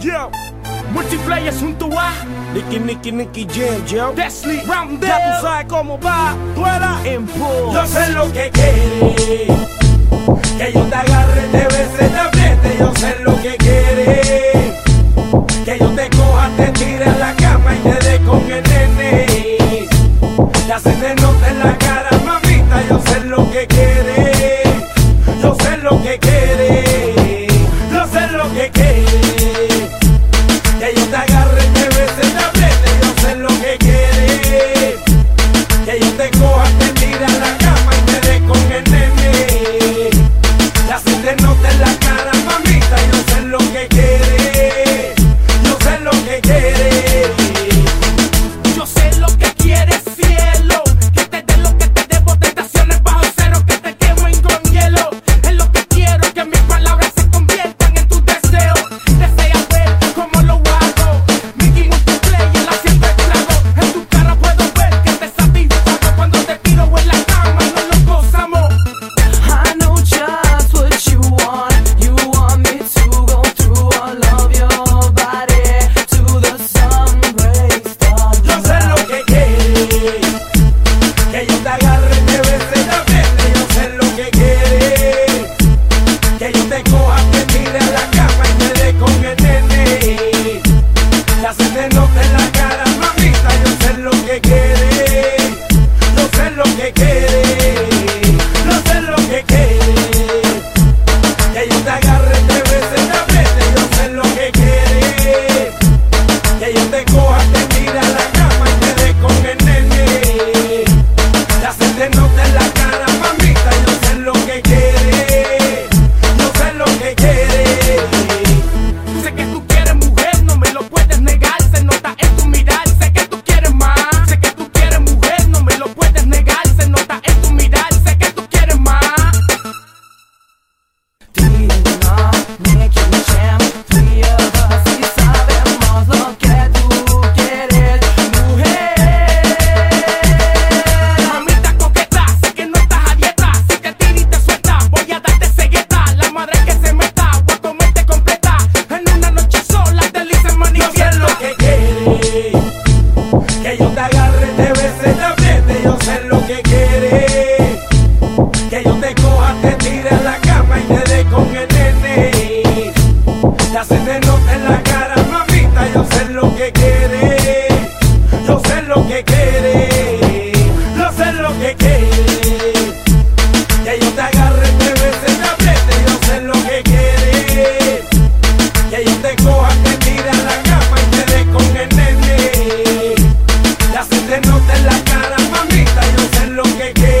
Yeah. Multiplayer junto a Nicky Nicky Nicky Jam Jam Desley Round Ya tú sabes cómo va Duela en pulse Yo sé lo que quieres Que yo te agarre, te bese, te apriete. Yo sé lo que quieres Que yo te coja, te tire a la cama Y te dé con el nene. Ya se te nota en la cara mamita. Yo sé lo que quieres Yo sé lo que quieres Yo sé lo que quieres Hey, kid. en la cara, mamita, yo sé lo que quiero.